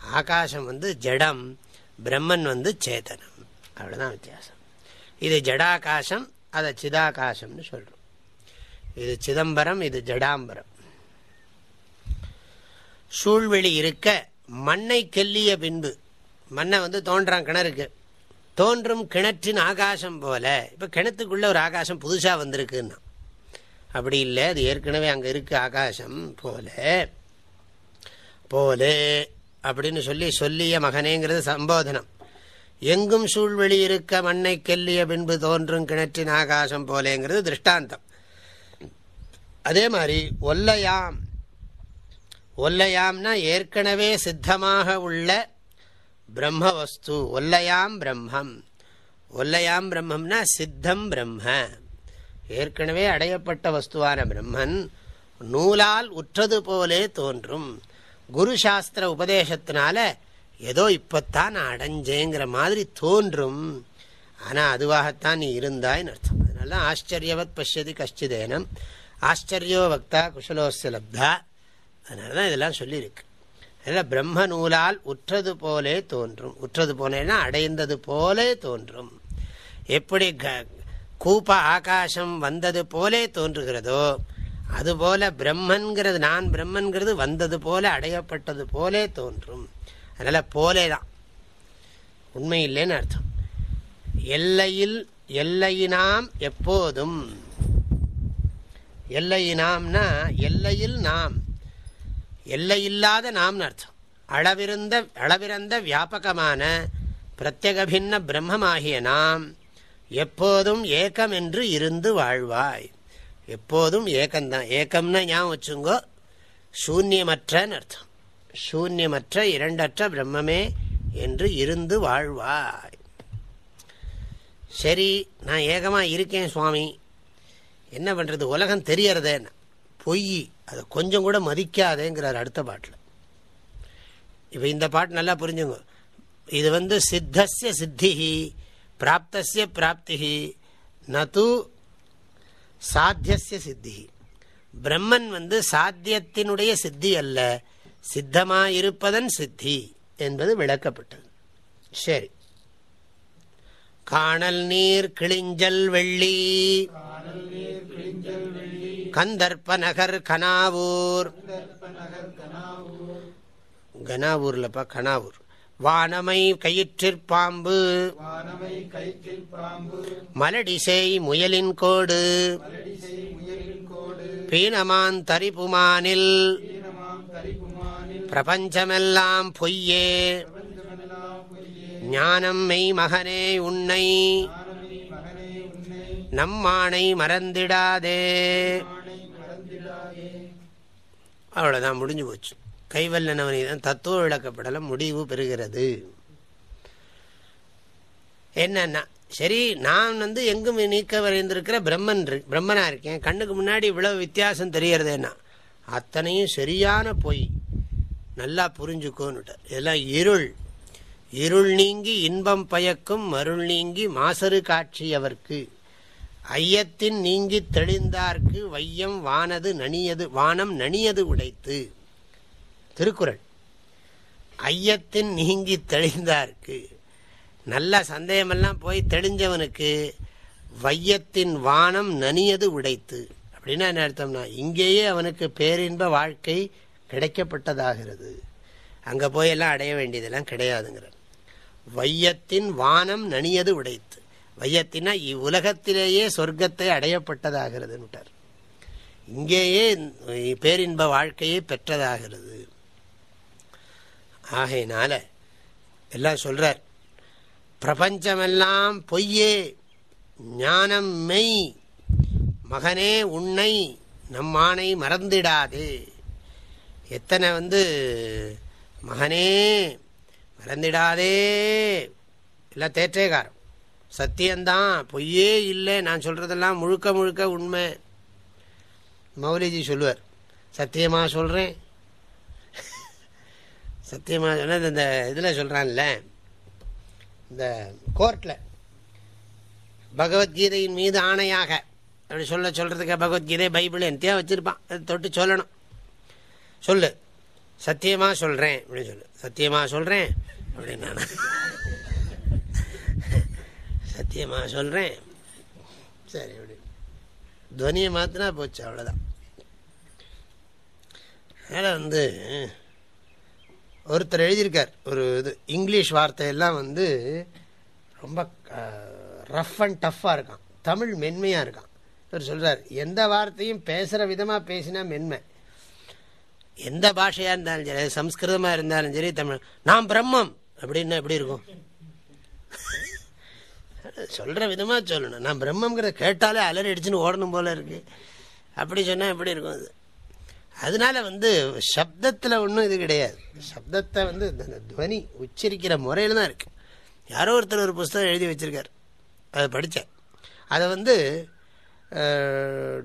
ஆகாசம் வந்து ஜடம் பிரம்மன் வந்து சேதனம். அவ்வளோதான் வித்தியாசம். இது ஜடாகாசம் அதை சிதாகாசம்னு சொல்கிறோம் இது சிதம்பரம் இது ஜடாம்பரம். சூழ்வெளி இருக்க மண்ணை கெல்லிய பின்பு. மண்ணை வந்து தோன்றான் கிணறுக்கு. தோன்றும் கிணற்றின் ஆகாசம் போல. இப்போ கிணத்துக்குள்ளே ஒரு ஆகாசம் புதுசாக வந்திருக்குன்னா. அப்படி இல்லை அது ஏற்கனவே அங்கே இருக்கு ஆகாசம் போல. போலே அப்படின்னு சொல்லி சொல்லிய மகனேங்கிறது சம்போதனம். எங்கும் சூழ்வெளி இருக்க மண்ணை கெல்லிய பின்பு தோன்றும் கிணற்றின் ஆகாசம் போலேங்கிறது திருஷ்டாந்தம். அதே மாதிரி ஒல்லையாம். ஒல்லையாம்னா ஏற்கனவே சித்தமாக உள்ள பிரம்ம வஸ்து ஒல்லையாம் பிரம்மம். ஒல்லையாம் பிரம்மம்னா சித்தம் பிரம்ம. ஏற்கனவே அடையப்பட்ட வஸ்துவான பிரம்மன் நூலால் உற்றது போலே தோன்றும். குரு சாஸ்திர உபதேசத்தினால ஏதோ இப்பத்தான் நான் அடைஞ்சேங்கிற மாதிரி தோன்றும். ஆனால் அதுவாகத்தான் நீ இருந்தாய்னு அர்த்தம். அதனால ஆச்சரியவத் பஷ்யதி கஷ்டிதேனம். ஆச்சரியோ வக்தா குஷலோஸ்ய லப்தா அதனால தான் இதெல்லாம் சொல்லியிருக்கு. அதில் பிரம்ம நூலால் உற்றது போலே தோன்றும். உற்றது போனேன்னா அடைந்தது போலே தோன்றும். எப்படி கூப்ப ஆகாசம் வந்தது போலே தோன்றுகிறதோ அதுபோல பிரம்மன்கிறது நான் பிரம்மன்கிறது வந்தது போல அடையப்பட்டது போலே தோன்றும். அதனால் போலே தான் உண்மை இல்லைன்னு அர்த்தம். எல்லையில் எல்லையினாம் எப்போதும். எல்லையினாம்னா எல்லையில் நாம். எல்லையில்லாத நாம்னு அர்த்தம். அளவிருந்த அளவிறந்த வியாபகமான பிரத்யகபின்ன பிரம்மமாகிய நாம் எப்போதும் ஏக்கம் என்று இருந்து வாழ்வாய். எப்போதும் ஏக்கம்தான் ஏக்கம்னா ஞாபகம் வச்சுங்கோ சூன்யமற்றன்னு அர்த்தம். சூன்யமற்ற இரண்டற்ற பிரம்மமே என்று இருந்து வாழ்வாய். சரி நான் ஏகமாக இருக்கேன் சுவாமி. என்ன பண்ணுறது உலகம் தெரியறதேன்னு. பொய். அதை கொஞ்சம் கூட மதிக்காதேங்கிறார் அடுத்த பாட்டில். இப்போ இந்த பாட்டு நல்லா புரிஞ்சுங்க. இது வந்து சித்தசிய சித்திஹி பிராப்தசிய பிராப்தி நது சாத்தியசிய சித்தி பிரம்மன் வந்து சாத்தியத்தினுடைய சித்தி அல்ல சித்தமாயிருப்பதன் சித்தி என்பது விளக்கப்பட்டது. சரி. காணல் நீர் கிளிஞ்சல் வெள்ளி. கந்தர்ப்ப நகர் கனாவூர் கனாவூர்லப்பா கனாவூர் வானமை கயிற்றிற்பாம்பு மலடிசை முயலின் கோடு. பீனமான் தரிப்புமானில் பிரபஞ்சமெல்லாம் பொய்யே. ஞானம் மெய் மகனே உன்னை. நம்மானை மறந்திடாதே. அவ்வளோதான் முடிஞ்சு போச்சு. கைவல்லனவனிதான் தத்துவ விளக்கப்படல முடிவு பெறுகிறது. என்னன்னா சரி நான் வந்து எங்கும் நீக்க வரைந்திருக்கிற பிரம்மன் பிரம்மனாக இருக்கேன். கண்ணுக்கு முன்னாடி இவ்வளவு வித்தியாசம் தெரியறதேன்னா அத்தனையும் சரியான பொய். நல்லா புரிஞ்சுக்கோன்னுட்டார். இதெல்லாம் இருள். இருள் நீங்கி இன்பம் பயக்கும் மருள் நீங்கி மாசரு காட்சியவர்க்கு. ஐயத்தின் நீங்கி தெளிந்தார்க்கு வையம் வானது நனியது வானம் நனியது உடைத்து. திருக்குறள். ஐயத்தின் நீங்கி தெளிந்தார்க்கு. நல்ல சந்தேகமெல்லாம் போய் தெளிஞ்சவனுக்கு வையத்தின் வானம் நனியது உடைத்து. அப்படின்னா என்ன அர்த்தம்னா இங்கேயே அவனுக்கு பேரின்ப வாழ்க்கை கிடைக்கப்பட்டதாகிறது. அங்கே போயெல்லாம் அடைய வேண்டியதெல்லாம் கிடையாதுங்கிற வையத்தின் வானம் நனியது உடைத்து. வையத்தினா இவ்வுலகத்திலேயே சொர்க்கத்தை அடையப்பட்டதாகிறதுன்னுட்டார். இங்கேயே பேரின்ப வாழ்க்கையை பெற்றதாகிறது. ஆகையினால எல்லாம் சொல்றார் பிரபஞ்சமெல்லாம் பொய்யே ஞானம் மெய் மகனே உன்னை நம்மானை மறந்திடாதே. எத்தனை வந்து மகனே மறந்திடாதே. எல்லாம் தேற்றேகாரம். சத்தியந்தான் பொய்யே இல்லை. நான் சொல்றதெல்லாம் முழுக்க முழுக்க உண்மை. மௌலிஜி சொல்லுவார் சத்தியமாக சொல்கிறேன் <laughs> சத்தியமாக சொன்னால் இந்த இதில் சொல்கிறான்ல இந்த கோர்ட்டில் பகவத்கீதையின் மீது ஆணையாக அப்படி சொல்ல சொல்கிறதுக்கு பகவத்கீதை பைபிள் எந்தையாக வச்சுருப்பான். அதை தொட்டு சொல்லணும். சொல்லு. சத்தியமாக சொல்கிறேன் அப்படின்னு சொல்லு. சத்தியமாக சொல்கிறேன் அப்படின்னு நான் சத்தியமாக சொல்கிறேன் சரி அப்படி துவனியை மாற்றினா போச்சு அவ்வளோதான் அதனால் வந்து ஒருத்தர் எழுதியிருக்கார் ஒரு இது இங்கிலீஷ் வார்த்தையெல்லாம் வந்து ரொம்ப ரஃப் அண்ட் டஃப்பாக இருக்கான். தமிழ் மென்மையாக இருக்கான். இவர் சொல்கிறார் எந்த வார்த்தையும் பேசுகிற விதமாக பேசினா மென்மை. எந்த பாஷையாக இருந்தாலும் சரி சம்ஸ்கிருதமாக இருந்தாலும் சரி தமிழ் நான் பிரம்மம் அப்படின்னா எப்படி இருக்கும்? சொல்கிற விதமாக சொல்லணும். நான் பிரம்மங்கிறத கேட்டாலே அலறி அடிச்சுன்னு ஓடணும் போல இருக்குது அப்படி சொன்னால் எப்படி இருக்கும் அது? அதனால வந்து சப்தத்தில் ஒன்றும் இது கிடையாது. சப்தத்தை வந்து இந்த துவனி உச்சரிக்கிற முறையில் தான் இருக்குது யாரோ ஒருத்தர் ஒரு புஸ்தகம் எழுதி வச்சுருக்கார். அதை படித்தேன் அதை வந்து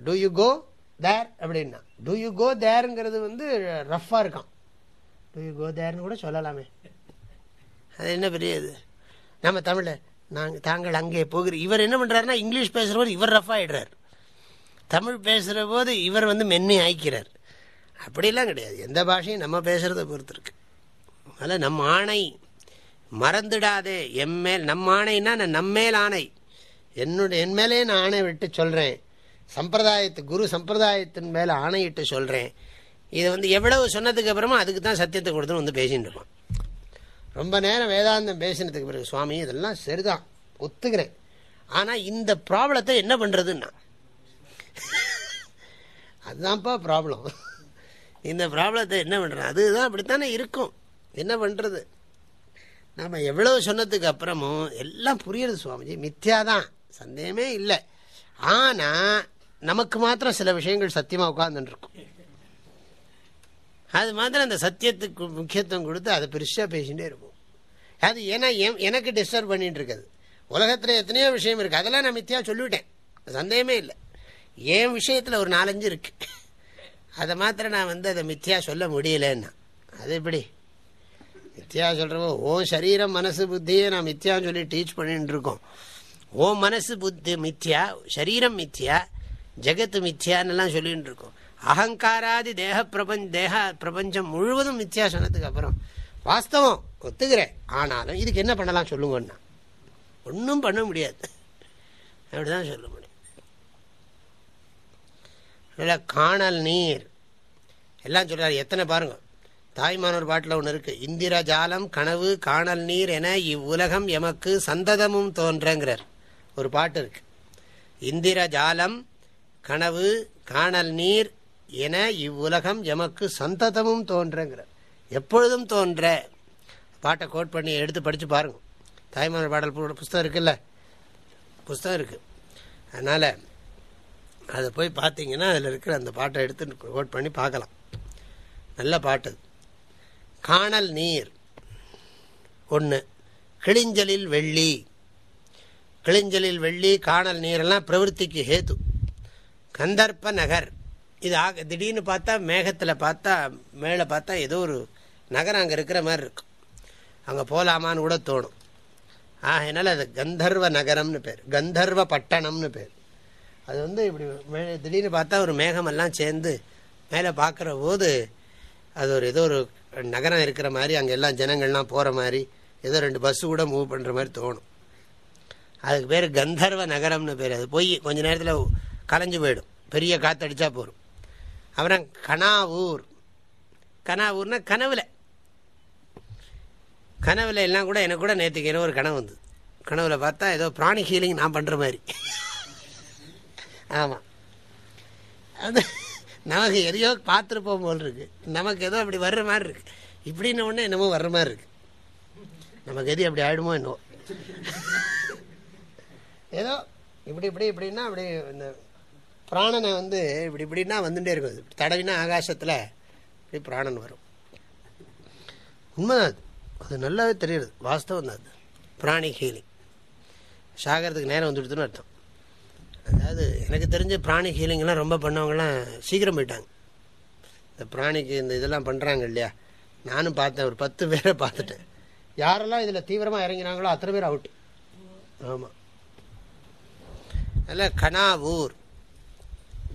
டு யூ கோ தேர் அப்படின்னா டூ யூ கோ தேருங்கிறது வந்து ரஃப்பாக இருக்கான். டு யூ கோ தேர்னு கூட சொல்லலாமே. அது என்ன பெரிய இது? நம்ம தமிழில் நாங்கள் தாங்கள் அங்கே போகிற இவர் என்ன பண்ணுறாருன்னா இங்கிலீஷ் பேசுகிறவர் இவர் ரஃப் ஆகிடுறார் தமிழ் பேசுகிற போது இவர் வந்து மென்மை ஆய்க்கிறார். அப்படிலாம் கிடையாது. எந்த பாஷையும் நம்ம பேசுகிறத பொறுத்து இருக்கு. அதனால் நம் ஆணை மறந்துடாதே. எம்மேல் நம் ஆணைன்னா நான் நம்மேல் ஆணை. என்னுடைய என் மேலே நான் ஆணை விட்டு சொல்கிறேன் சம்பிரதாயத்து குரு சம்பிரதாயத்தின் மேலே ஆணையிட்டு சொல்கிறேன் இதை வந்து எவ்வளவு சொன்னதுக்கு அப்புறமா அதுக்கு தான் சத்தியத்தை கொடுத்துன்னு வந்து பேசிட்டு இருப்பான். ரொம்ப நேரம் வேதாந்தம் பேசினதுக்கு பிறகு சுவாமி இதெல்லாம் சரிதான். ஒத்துக்கிறேன். ஆனால் இந்த ப்ராப்ளத்தை என்ன பண்ணுறதுன்னா அதுதான்ப்பா ப்ராப்ளம். இந்த ப்ராப்ளத்தை என்ன பண்ணுறேன் அதுதான் அப்படித்தானே இருக்கும். என்ன பண்ணுறது நாம் எவ்வளோ சொன்னதுக்கு அப்புறமும் எல்லாம் புரியுறது சுவாமிஜி. மித்யாதான். சந்தேகமே இல்லை. ஆனால் நமக்கு மாத்திரம் சில விஷயங்கள் சத்தியமாக உட்காந்துருக்கும் அது மாத்திரம் அந்த சத்தியத்துக்கு முக்கியத்துவம் கொடுத்து அதை பெருசாக பேசிகிட்டே இருப்போம். அது ஏன்னா எனக்கு டிஸ்டர்ப் பண்ணிட்டு இருக்குது உலகத்தில் எத்தனையோ விஷயம் இருக்குது அதெல்லாம் நான் மித்தியா சொல்லிவிட்டேன் சந்தேகமே இல்லை. என் விஷயத்தில் ஒரு நாலஞ்சு இருக்கு. அதை மாத்திரம் நான் வந்து அதை மித்தியா சொல்ல முடியலன்னா. அது எப்படி? மித்தியா சொல்கிறப்போ ஓ சரீரம் மனசு புத்தியை நான் மித்தியான்னு சொல்லி டீச் பண்ணிட்டு இருக்கோம் ஓ மனசு புத்தி மித்யா சரீரம் மித்தியா ஜெகத்து மித்யான்னெல்லாம் சொல்லிகிட்டு இருக்கோம் அகங்காராதி தேக பிரபஞ்ச தேக பிரபஞ்சம் முழுவதும் மித்தியா சொன்னதுக்கு அப்புறம் வாஸ்தவம் ஒத்துக்கிறேன். ஆனாலும் இதுக்கு என்ன பண்ணலாம் சொல்லுங்கன்னா ஒன்றும் பண்ண முடியாது. அப்படிதான் சொல்ல முடியும். காணல் நீர். எல்லாம் சொல்கிறார் எத்தனை பாருங்கள் தாய்மானவர் பாட்டில் ஒன்று இருக்குது இந்திர ஜாலம் கனவு காணல் நீர் என இவ்வுலகம் எமக்கு சந்ததமும் தோன்றங்கிறார். ஒரு பாட்டு இருக்கு. இந்திர ஜாலம் கனவு காணல் நீர் என இவ்வுலகம் எமக்கு சந்ததமும் தோன்றங்கிறார். எப்பொழுதும் தோன்ற பாட்டை கோட் பண்ணி எடுத்து படித்து பாருங்க. தாய்மார் பாடல் புஸ்தகம் இருக்குல்ல? புஸ்தகம் இருக்குது அதனால் அதை போய் பார்த்தீங்கன்னா அதில் இருக்கிற அந்த பாட்டை எடுத்து கோட் பண்ணி பார்க்கலாம். நல்ல பாட்டு காணல் நீர். ஒன்று கிளிஞ்சலில் வெள்ளி. கிளிஞ்சலில் வெள்ளி காணல் நீரெல்லாம் பிரவருத்திக்கு ஹேத்து கந்தர்ப்ப நகர். இது ஆக திடீர்னு பார்த்தா மேகத்தில் பார்த்தா மேலே பார்த்தா ஏதோ ஒரு நகரம் அங்கே இருக்கிற மாதிரி இருக்கும். அங்கே போகலாமான்னு கூட தோணும். அதனால் அது கந்தர்வ நகரம்னு பேர். கந்தர்வ பட்டணம்னு பேர். அது வந்து இப்படி திடீர்னு பார்த்தா ஒரு மேகமெல்லாம் சேர்ந்து மேலே பார்க்குற போது அது ஒரு ஏதோ ஒரு நகரம் இருக்கிற மாதிரி அங்கே எல்லாம் ஜனங்கள்லாம் போகிற மாதிரி ஏதோ ரெண்டு பஸ்ஸு கூட மூவ் பண்ணுற மாதிரி தோணும். அதுக்கு பேர் கந்தர்வ நகரம்னு பேர். அது போய் கொஞ்ச நேரத்தில் கலைஞ்சு போயிடும். பெரிய காற்றடிச்சா போகும் அப்புறம் கனாவூர் கனாவூர்னால் கனவுல. கனவுல எல்லாம் கூட எனக்கு கூட நேற்றுக்கு ஒரு கனவு வந்து. கனவுல பார்த்தா ஏதோ பிராணி ஹீலிங் நான் பண்ணுற மாதிரி. ஆமாம் அது நமக்கு எதையோ பார்த்துருப்போம் போல் இருக்கு. நமக்கு ஏதோ அப்படி வர்ற மாதிரி இருக்கு. இப்படின்னு ஒன்று என்னமோ வர்ற மாதிரி இருக்கு. நமக்கு எது அப்படி ஆயிடுமோ என்னவோ. ஏதோ இப்படி இப்படி இப்படின்னா அப்படி இந்த பிராணனை வந்து இப்படி இப்படின்னா வந்துட்டே இருக்கும். தடவினா ஆகாசத்தில் இப்படி பிராணன் வரும். உண்மைதான் அது நல்லாவே தெரியுது. வாஸ்தவம் தான் அது. பிராணி ஹீலிங். சாகிறதுக்கு நேரம் வந்துடுதுன்னு அர்த்தம். அதாவது எனக்கு தெரிஞ்ச பிராணி ஹீலிங்லாம் ரொம்ப பண்ணவங்களாம் சீக்கிரம் போயிட்டாங்க. இந்த பிராணிக்கு இந்த இதெல்லாம் பண்ணுறாங்க இல்லையா? நானும் பார்த்தேன் ஒரு பத்து பேரை பார்த்துட்டேன். யாரெல்லாம் இதில் தீவிரமாக இறங்கினாங்களோ அத்தனை பேர் அவுட்டு ஆமாம் அதில் கனாவூர்.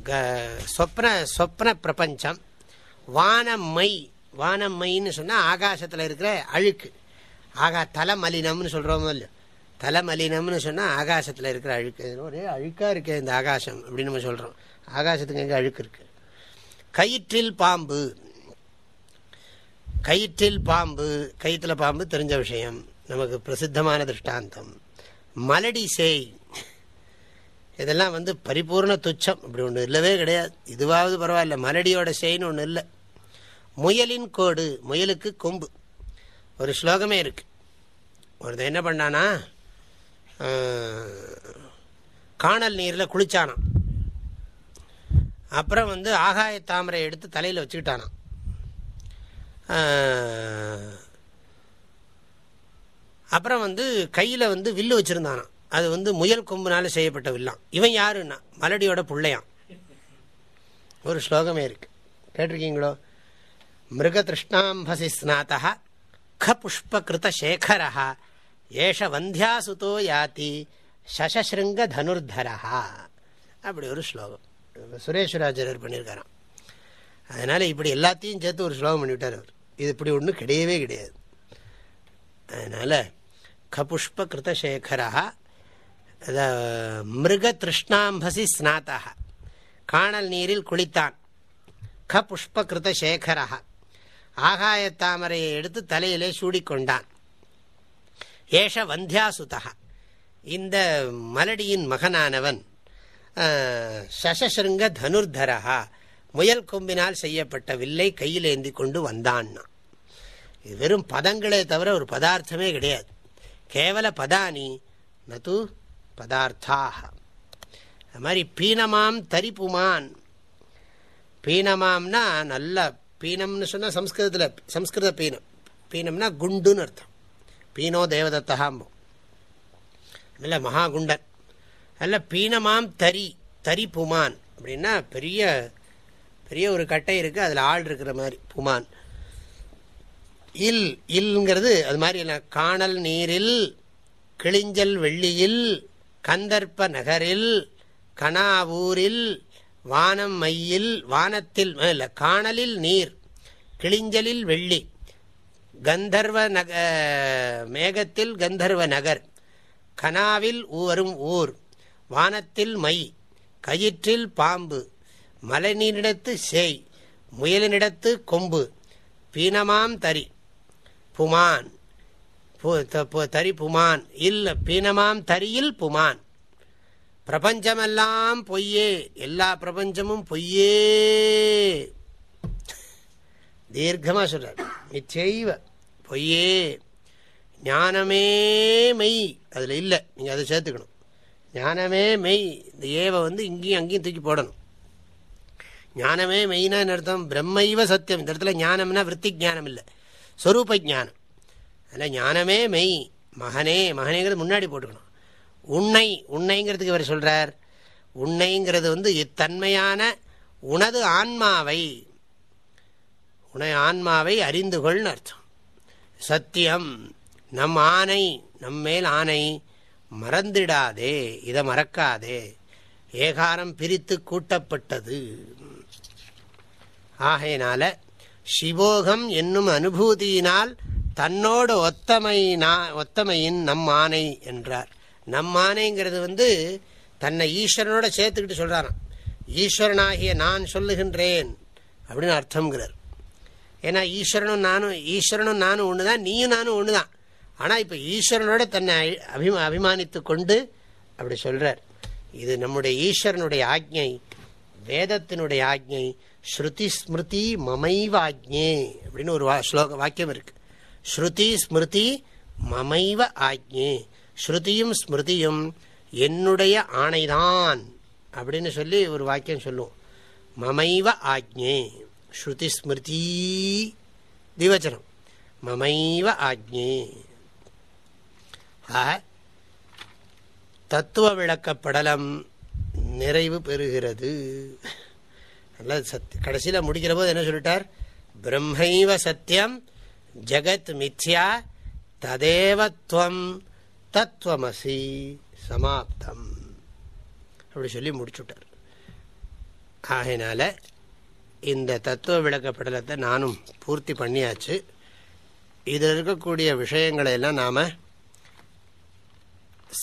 க சொப்ன சொப்ன பிரபஞ்சம். வானம் வானம்மைன்னு சொன்னால் ஆகாசத்தில் இருக்கிற அழுக்கு. ஆகா தலைமலினம்னு சொல்கிறோமோ இல்லையோ தலைமலினம்னு சொன்னால் ஆகாசத்தில் இருக்கிற அழுக்கு. ஒரே அழுக்காக இருக்குது இந்த ஆகாசம் அப்படின்னு நம்ம சொல்கிறோம் ஆகாசத்துக்கு எங்கே அழுக்கு இருக்குது கயிற்றில் பாம்பு. கயிற்றில் பாம்பு. கயிற்றில் பாம்பு தெரிஞ்ச விஷயம். நமக்கு பிரசித்தமான திருஷ்டாந்தம். மலடி சேய். இதெல்லாம் வந்து பரிபூர்ண துச்சம். அப்படி ஒன்று இல்லவே கிடையாது. இதுவாவது பரவாயில்ல. மலடியோட செய்ன்னு ஒன்று இல்லை. முயலின் கோடு முயலுக்கு கொம்பு. ஒரு ஸ்லோகமே இருக்கு. ஒருத்தன் என்ன பண்ணானா காணல் நீரில் குளிச்சானான் அப்புறம் வந்து ஆகாய தாமரை எடுத்து தலையில் வச்சுக்கிட்டானான் அப்புறம் வந்து கையில் வந்து வில்லு வச்சுருந்தானான் அது வந்து முயல் கொம்புனால செய்யப்பட்ட வில்லாம். இவன் யாருன்னா? மலடியோட பிள்ளையான் ஒரு ஸ்லோகமே இருக்கு. கேட்டிருக்கீங்களோ? மிருகதிருஷ்ணாம்பசி ஸ்நாத்தா க ஏஷ வந்தியாசுதோ யாத்தி சசசிருங்க தனுர்தரா அப்படி ஒரு ஸ்லோகம். சுரேஸ்வராச்சாரியர் பண்ணியிருக்காராம். அதனால் இப்படி எல்லாத்தையும் சேர்த்து ஒரு ஸ்லோகம் பண்ணிவிட்டார் அவர். இது இப்படி ஒன்றும் கிடையவே கிடையாது. அதனால் கபுஷ்ப கிருதசேகரா மிருக திருஷ்ணாம்பசி ஸ்நாத்தா காணல் நீரில் குளித்தான் கபுஷ்ப கிருதசேகரா ஆகாய ஆகாயத்தாமரையை எடுத்து தலையிலே சூடிக்கொண்டான். ஏஷ வந்தியாசுதா இந்த மலடியின் மகனானவன் சசசிருங்க தனுர்தரா முயல் கொம்பினால் செய்யப்பட்ட வில்லை கையில் ஏந்தி கொண்டு வந்தான்னா. இது வெறும் பதங்களே தவிர ஒரு பதார்த்தமே கிடையாது. கேவல பதானி நது பதார்த்தாக அது மாதிரி பீனமாம் தரிப்புமான். பீனமாம்னா நல்ல பீனம்னு சொன்னால் சம்ஸ்கிருதத்தில் சம்ஸ்கிருத பீனம். பீனம்னா குண்டுன்னு அர்த்தம். பீனோ தேவதத்தகாம்போ நல்ல மகாகுண்டன். நல்ல பீனமாம் தரி தரி புமான். அப்படின்னா பெரிய பெரிய ஒரு கட்டை இருக்குது அதில் ஆள் இருக்கிற மாதிரி புமான். இல் இல்ங்கிறது அது மாதிரி என்ன? காணல் நீரில் கிளிஞ்சல் வெள்ளியில் கந்தர்ப்ப நகரில் கனாவூரில் வானம் மையில் வானத்தில் இல்லை காணலில் நீர் கிளிஞ்சலில் வெள்ளி கந்தர்வ நக மேகத்தில் கந்தர்வ நகர் கனாவில் வரும் ஊர் வானத்தில் மை கயிற்றில் பாம்பு மலைநீரிடத்து சேய் முயலினிடத்து கொம்பு பீனமாம் தரி புமான் தரி புமான் இல்ல பீனமாம் தரியில் புமான். பிரபஞ்சமெல்லாம் பொய்யே. எல்லா பிரபஞ்சமும் பொய்யே. தீர்க்கமாக சொல்கிறார் நிச்சைவ பொய்யே. ஞானமே மெய். அதில் இல்லை. நீங்கள் அதை சேர்த்துக்கணும். ஞானமே மெய். இந்த ஏவை வந்து இங்கேயும் அங்கேயும் தூக்கி போடணும். ஞானமே மெய்னா அர்த்தம்? பிரம்மைவ சத்தியம். இந்த இடத்துல ஞானம்னா விற்பி ஜானம் இல்லை. ஸ்வரூப ஜானம் அதில் ஞானமே மெய். மகனே. மகனேங்கிறது முன்னாடி போட்டுக்கணும். உன்னை உன்னைங்கிறதுக்கு இவர் சொல்கிறார் உன்னைங்கிறது வந்து இத்தன்மையான உனது ஆன்மாவை உன ஆன்மாவை அறிந்து கொள்னு அர்த்தம். சத்தியம் நம் ஆணை நம்மேல் ஆணை மறந்திடாதே இதை மறக்காதே. ஏகாரம் பிரித்து கூட்டப்பட்டது. ஆகையினால சிவோகம் என்னும் அனுபூதியினால் தன்னோடு ஒத்தமை ஒத்தமையின் நம் ஆணை என்றார். நம் வந்து தன்னை ஈஸ்வரனோட சேர்த்துக்கிட்டு சொல்றாராம். ஈஸ்வரனாகிய நான் சொல்லுகின்றேன் அப்படின்னு அர்த்தம்ங்கிறார். ஏன்னா ஈஸ்வரனும் நானும் ஈஸ்வரனும் நானும் ஒன்று தான் நீயும் நானும் ஒன்று தான் ஆனால் இப்போ ஈஸ்வரனோட தன்னை அபிமா அபிமானித்து கொண்டு அப்படி சொல்கிறார் இது நம்முடைய ஈஸ்வரனுடைய ஆக்ஞை வேதத்தினுடைய ஆக்ஞை ஸ்ருதி ஸ்மிருதி மமைவ ஆக்ஞே அப்படின்னு ஒரு வா ஸ்லோக வாக்கியம் இருக்கு. ஸ்ருதி ஸ்மிருதி மமைவ ஆக்ஞே. ஸ்ருதியும் ஸ்மிருதியும் என்னுடைய ஆணைதான் அப்படின்னு சொல்லி ஒரு வாக்கியம் சொல்லுவோம். மமைவ ஆக்ஞே ஸ்ருதி ஸ்மிருதி திவச்சனம். மமைவ ஆக்ஞே தத்துவ விளக்கப்படலம் நிறைவு பெறுகிறது. நல்ல சத் கடைசியில் முடிக்கிற போது என்ன சொல்லிட்டார்? பிரம்மைவ சத்தியம் ஜெகத் மித்யா ததேவத்வம் தத்துவமசி சமாப்தம். அப்படி சொல்லி முடிச்சுட்டார். ஆகையினால இந்த தத்துவ விளக்கப்படலத்தை நானும் பூர்த்தி பண்ணியாச்சு. இதில் இருக்கக்கூடிய விஷயங்களை எல்லாம் நாம்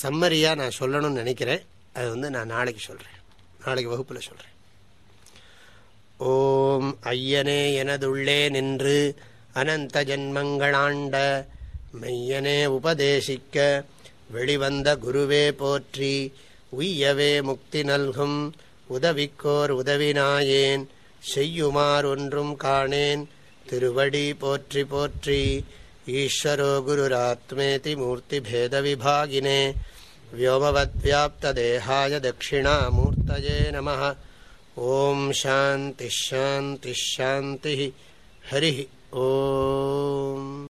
சம்மரியாக நான் சொல்லணும்னு நினைக்கிறேன். அது வந்து நான் நாளைக்கு சொல்கிறேன் நாளைக்கு வகுப்பில் சொல்கிறேன் ஓம் ஐயனே எனதுள்ளே நின்று அனந்த ஜன்மங்களாண்ட மெய்யனே உபதேசிக்க வெளிவந்த குருவே போற்றி உய்யவே முக்தி நல்கும் உதவிக்கோர் உதவினாயேன் செய்யுமார் ஒன்றும் காணேன் திருவடி போற்றி போற்றி ஈஸ்வரோ குருராத்மேதி மூர்த்திபேதவிபாகினே व्योमवद्व्याप्तदेहाय दक्षिणामूर्तये नमः ॐ शान्तिश्शान्तिश्शान्तिः हरिः ॐ